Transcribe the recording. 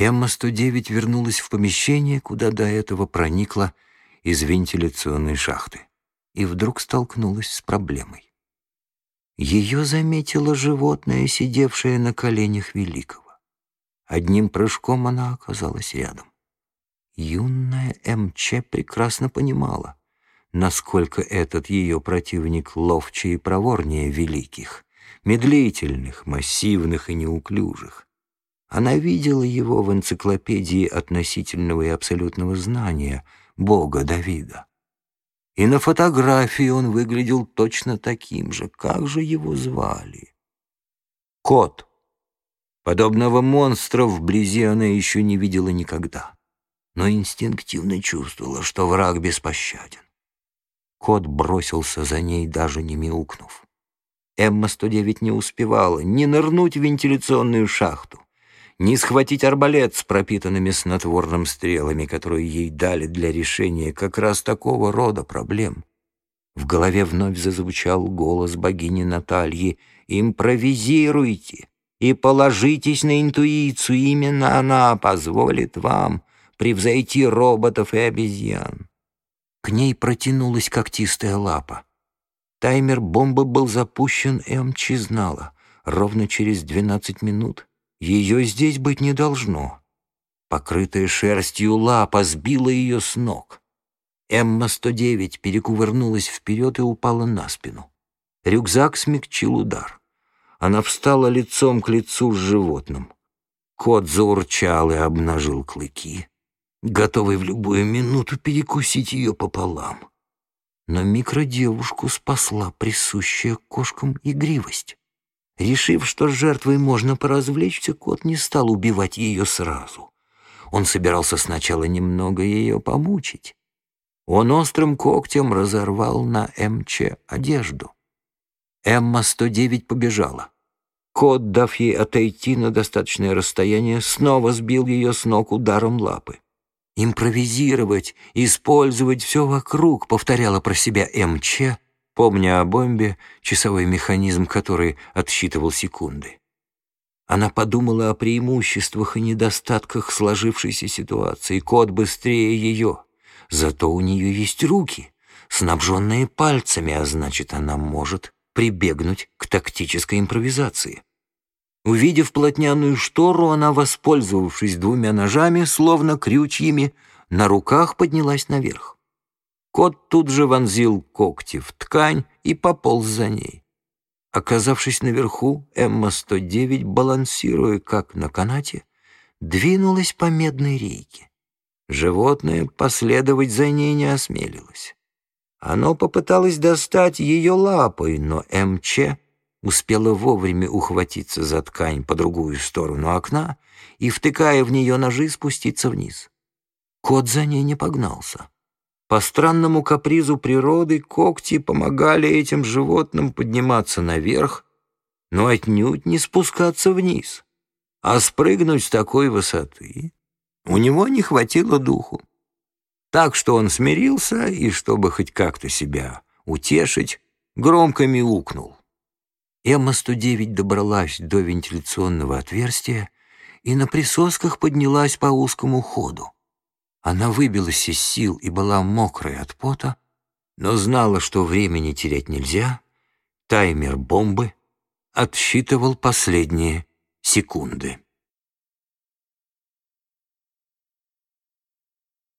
Эмма-109 вернулась в помещение, куда до этого проникла из вентиляционной шахты, и вдруг столкнулась с проблемой. Ее заметило животное, сидевшее на коленях Великого. Одним прыжком она оказалась рядом. Юная МЧ прекрасно понимала, насколько этот ее противник ловче и проворнее великих, медлительных, массивных и неуклюжих. Она видела его в энциклопедии относительного и абсолютного знания Бога Давида. И на фотографии он выглядел точно таким же. Как же его звали? Кот. Подобного монстра вблизи она еще не видела никогда, но инстинктивно чувствовала, что враг беспощаден. Кот бросился за ней, даже не мяукнув. Эмма-109 не успевала ни нырнуть в вентиляционную шахту, ни схватить арбалет с пропитанными снотворным стрелами, которые ей дали для решения как раз такого рода проблем. В голове вновь зазвучал голос богини Натальи «Импровизируйте и положитесь на интуицию, именно она позволит вам превзойти роботов и обезьян». К ней протянулась когтистая лапа. Таймер бомбы был запущен, и Эмчи знала. Ровно через двенадцать минут ее здесь быть не должно. Покрытая шерстью лапа сбила ее с ног. Эмма-109 перекувырнулась вперед и упала на спину. Рюкзак смягчил удар. Она встала лицом к лицу с животным. Кот заурчал и обнажил клыки, готовый в любую минуту перекусить ее пополам. Но микродевушку спасла присущая кошкам игривость. Решив, что с жертвой можно поразвлечься, кот не стал убивать ее сразу. Он собирался сначала немного ее помучить. Он острым когтем разорвал на МЧ одежду. Эмма-109 побежала. Кот, дав ей отойти на достаточное расстояние, снова сбил ее с ног ударом лапы. «Импровизировать, использовать все вокруг», — повторяла про себя МЧ, помня о бомбе, часовой механизм который отсчитывал секунды. Она подумала о преимуществах и недостатках сложившейся ситуации. Кот быстрее ее. Зато у нее есть руки, снабженные пальцами, а значит, она может прибегнуть к тактической импровизации. Увидев плотняную штору, она, воспользовавшись двумя ножами, словно крючьями, на руках поднялась наверх. Кот тут же вонзил когти в ткань и пополз за ней. Оказавшись наверху, Эмма-109, балансируя как на канате, двинулась по медной рейке. Животное последовать за ней не осмелилось. Оно попыталось достать ее лапой, но МЧ успела вовремя ухватиться за ткань по другую сторону окна и, втыкая в нее ножи, спуститься вниз. Кот за ней не погнался. По странному капризу природы когти помогали этим животным подниматься наверх, но отнюдь не спускаться вниз. А спрыгнуть с такой высоты у него не хватило духу. Так что он смирился и, чтобы хоть как-то себя утешить, громко мяукнул. Эмма-109 добралась до вентиляционного отверстия и на присосках поднялась по узкому ходу. Она выбилась из сил и была мокрая от пота, но знала, что времени терять нельзя. Таймер бомбы отсчитывал последние секунды.